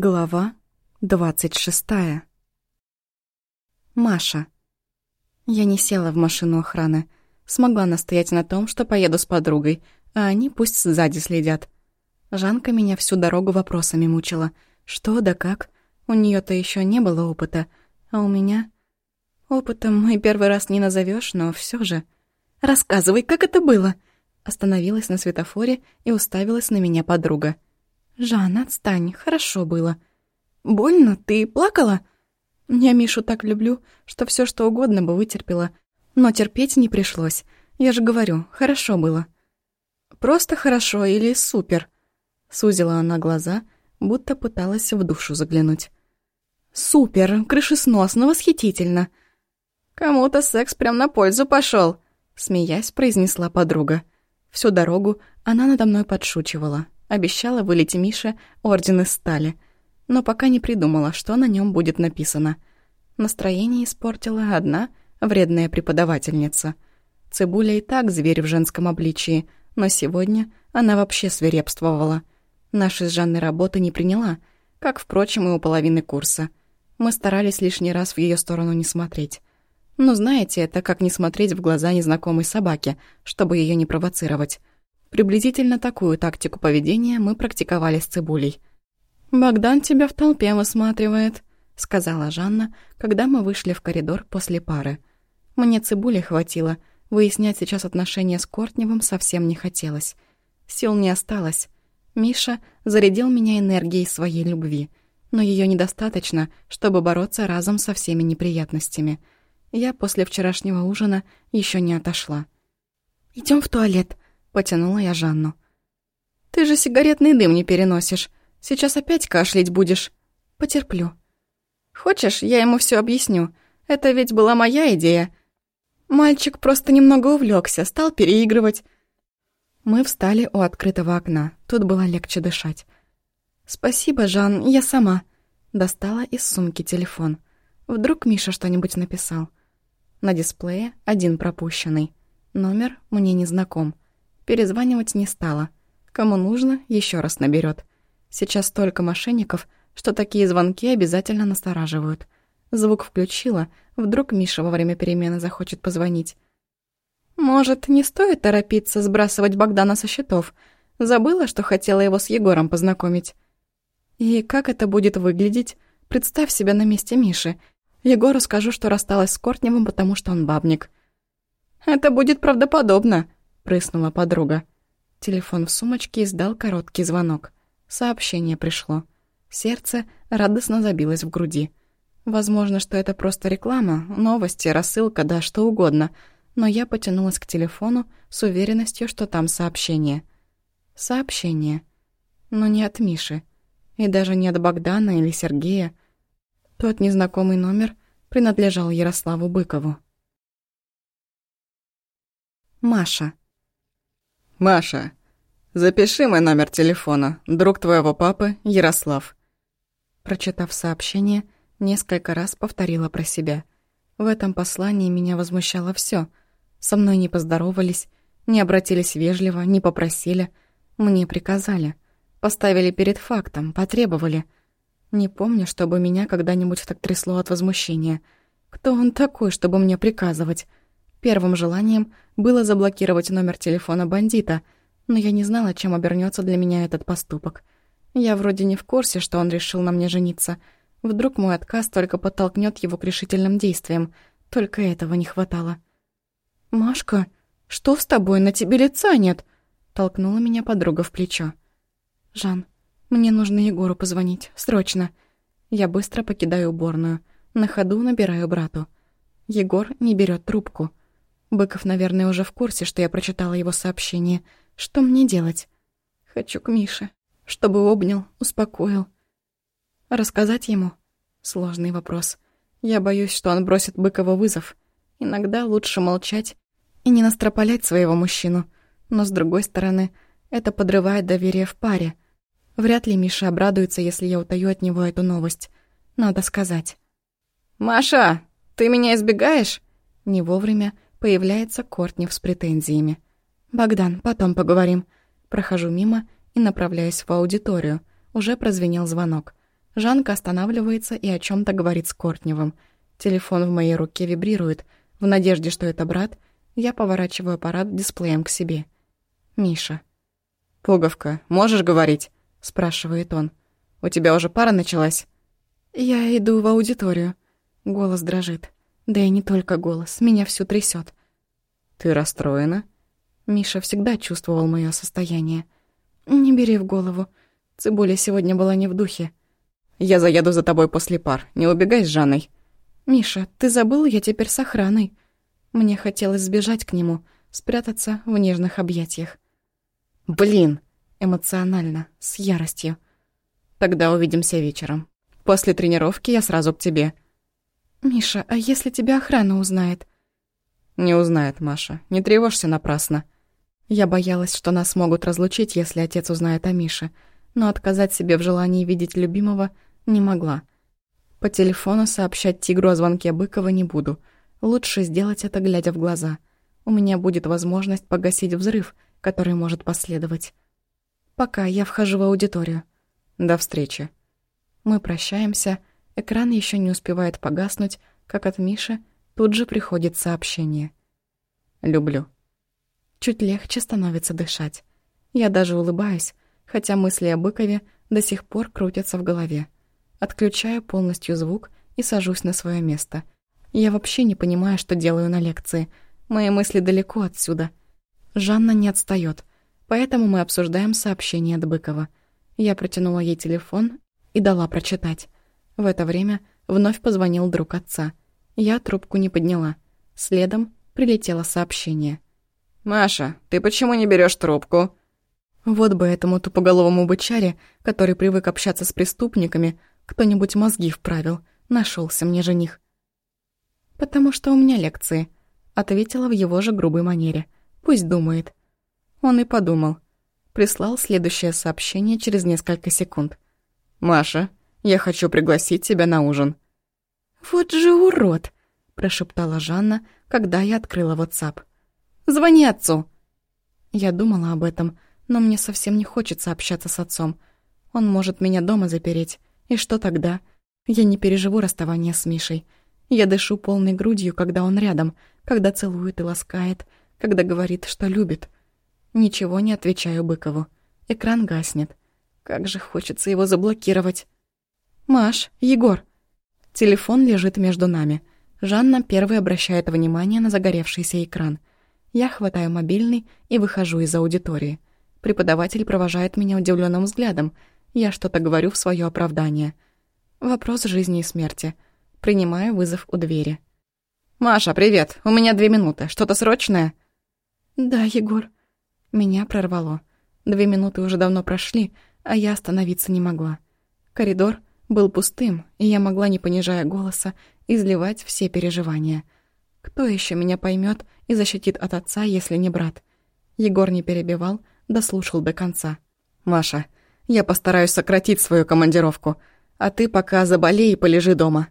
Глава двадцать шестая. Маша. Я не села в машину охраны. Смогла настоять на том, что поеду с подругой, а они пусть сзади следят. Жанка меня всю дорогу вопросами мучила. Что да как? У нее то еще не было опыта, а у меня... Опытом мой первый раз не назовешь, но все же... «Рассказывай, как это было?» Остановилась на светофоре и уставилась на меня подруга. «Жан, отстань, хорошо было». «Больно? Ты плакала?» «Я Мишу так люблю, что все что угодно бы вытерпела. Но терпеть не пришлось. Я же говорю, хорошо было». «Просто хорошо или супер?» Сузила она глаза, будто пыталась в душу заглянуть. «Супер! Крышесносно, восхитительно!» «Кому-то секс прям на пользу пошел, смеясь, произнесла подруга. Всю дорогу она надо мной подшучивала, Обещала вылить Мише орден из стали, но пока не придумала, что на нем будет написано. Настроение испортила одна вредная преподавательница. Цибуля и так зверь в женском обличии, но сегодня она вообще свирепствовала. Наши с Жанной работы не приняла, как, впрочем, и у половины курса. Мы старались лишний раз в ее сторону не смотреть. Но знаете, это как не смотреть в глаза незнакомой собаке, чтобы ее не провоцировать. Приблизительно такую тактику поведения мы практиковали с Цибулей. «Богдан тебя в толпе высматривает», — сказала Жанна, когда мы вышли в коридор после пары. Мне Цибули хватило, выяснять сейчас отношения с Кортневым совсем не хотелось. Сил не осталось. Миша зарядил меня энергией своей любви, но ее недостаточно, чтобы бороться разом со всеми неприятностями. Я после вчерашнего ужина еще не отошла. Идем в туалет», Потянула я Жанну. «Ты же сигаретный дым не переносишь. Сейчас опять кашлять будешь. Потерплю». «Хочешь, я ему все объясню? Это ведь была моя идея. Мальчик просто немного увлекся, стал переигрывать». Мы встали у открытого окна. Тут было легче дышать. «Спасибо, Жан, я сама». Достала из сумки телефон. Вдруг Миша что-нибудь написал. На дисплее один пропущенный. Номер мне не знаком. Перезванивать не стала. Кому нужно, еще раз наберет. Сейчас столько мошенников, что такие звонки обязательно настораживают. Звук включила, вдруг Миша во время перемены захочет позвонить. Может, не стоит торопиться сбрасывать Богдана со счетов? Забыла, что хотела его с Егором познакомить. И как это будет выглядеть? Представь себя на месте Миши. Егору скажу, что рассталась с Кортневым, потому что он бабник. Это будет правдоподобно, прыснула подруга. Телефон в сумочке издал короткий звонок. Сообщение пришло. Сердце радостно забилось в груди. Возможно, что это просто реклама, новости, рассылка, да что угодно. Но я потянулась к телефону с уверенностью, что там сообщение. Сообщение. Но не от Миши. И даже не от Богдана или Сергея. Тот незнакомый номер принадлежал Ярославу Быкову. Маша. «Маша, запиши мой номер телефона. Друг твоего папы, Ярослав». Прочитав сообщение, несколько раз повторила про себя. В этом послании меня возмущало все. Со мной не поздоровались, не обратились вежливо, не попросили. Мне приказали. Поставили перед фактом, потребовали. Не помню, чтобы меня когда-нибудь так трясло от возмущения. Кто он такой, чтобы мне приказывать? Первым желанием было заблокировать номер телефона бандита, но я не знала, чем обернется для меня этот поступок. Я вроде не в курсе, что он решил на мне жениться. Вдруг мой отказ только подтолкнет его к решительным действиям. Только этого не хватало. «Машка, что с тобой? На тебе лица нет!» Толкнула меня подруга в плечо. «Жан, мне нужно Егору позвонить. Срочно!» Я быстро покидаю уборную. На ходу набираю брату. Егор не берет трубку. Быков, наверное, уже в курсе, что я прочитала его сообщение. Что мне делать? Хочу к Мише, чтобы обнял, успокоил. Рассказать ему? Сложный вопрос. Я боюсь, что он бросит Быкова вызов. Иногда лучше молчать и не настропалять своего мужчину. Но, с другой стороны, это подрывает доверие в паре. Вряд ли Миша обрадуется, если я утаю от него эту новость. Надо сказать. «Маша, ты меня избегаешь?» Не вовремя Появляется Кортнев с претензиями. «Богдан, потом поговорим». Прохожу мимо и направляюсь в аудиторию. Уже прозвенел звонок. Жанка останавливается и о чем то говорит с Кортневым. Телефон в моей руке вибрирует. В надежде, что это брат, я поворачиваю аппарат дисплеем к себе. Миша. «Пуговка, можешь говорить?» — спрашивает он. «У тебя уже пара началась?» «Я иду в аудиторию». Голос дрожит. Да и не только голос, меня всю трясет. «Ты расстроена?» Миша всегда чувствовал мое состояние. «Не бери в голову. Цибуля сегодня была не в духе. Я заеду за тобой после пар. Не убегай с Жанной». «Миша, ты забыл, я теперь с охраной». Мне хотелось сбежать к нему, спрятаться в нежных объятиях. «Блин!» Эмоционально, с яростью. «Тогда увидимся вечером. После тренировки я сразу к тебе». «Миша, а если тебя охрана узнает?» «Не узнает, Маша. Не тревожься напрасно». Я боялась, что нас могут разлучить, если отец узнает о Мише, но отказать себе в желании видеть любимого не могла. По телефону сообщать тигру о звонке Быкова не буду. Лучше сделать это, глядя в глаза. У меня будет возможность погасить взрыв, который может последовать. Пока я вхожу в аудиторию. До встречи. Мы прощаемся. Экран еще не успевает погаснуть, как от Миши тут же приходит сообщение. «Люблю». Чуть легче становится дышать. Я даже улыбаюсь, хотя мысли о Быкове до сих пор крутятся в голове. Отключаю полностью звук и сажусь на свое место. Я вообще не понимаю, что делаю на лекции. Мои мысли далеко отсюда. Жанна не отстает, поэтому мы обсуждаем сообщение от Быкова. Я протянула ей телефон и дала прочитать. В это время вновь позвонил друг отца. Я трубку не подняла. Следом прилетело сообщение. «Маша, ты почему не берешь трубку?» Вот бы этому тупоголовому бычаре, который привык общаться с преступниками, кто-нибудь мозги вправил. Нашелся мне жених. «Потому что у меня лекции», — ответила в его же грубой манере. «Пусть думает». Он и подумал. Прислал следующее сообщение через несколько секунд. «Маша, я хочу пригласить тебя на ужин». «Вот же урод!» — прошептала Жанна, когда я открыла WhatsApp. «Звони отцу!» Я думала об этом, но мне совсем не хочется общаться с отцом. Он может меня дома запереть. И что тогда? Я не переживу расставание с Мишей. Я дышу полной грудью, когда он рядом, когда целует и ласкает, когда говорит, что любит. Ничего не отвечаю Быкову. Экран гаснет. Как же хочется его заблокировать. «Маш, Егор!» Телефон лежит между нами. Жанна первой обращает внимание на загоревшийся экран. Я хватаю мобильный и выхожу из аудитории. Преподаватель провожает меня удивленным взглядом. Я что-то говорю в свое оправдание. Вопрос жизни и смерти. Принимаю вызов у двери. «Маша, привет! У меня две минуты. Что-то срочное?» «Да, Егор». Меня прорвало. Две минуты уже давно прошли, а я остановиться не могла. Коридор был пустым, и я могла, не понижая голоса, изливать все переживания. Кто еще меня поймет и защитит от отца, если не брат? Егор не перебивал, дослушал до конца. «Маша, я постараюсь сократить свою командировку, а ты пока заболей и полежи дома».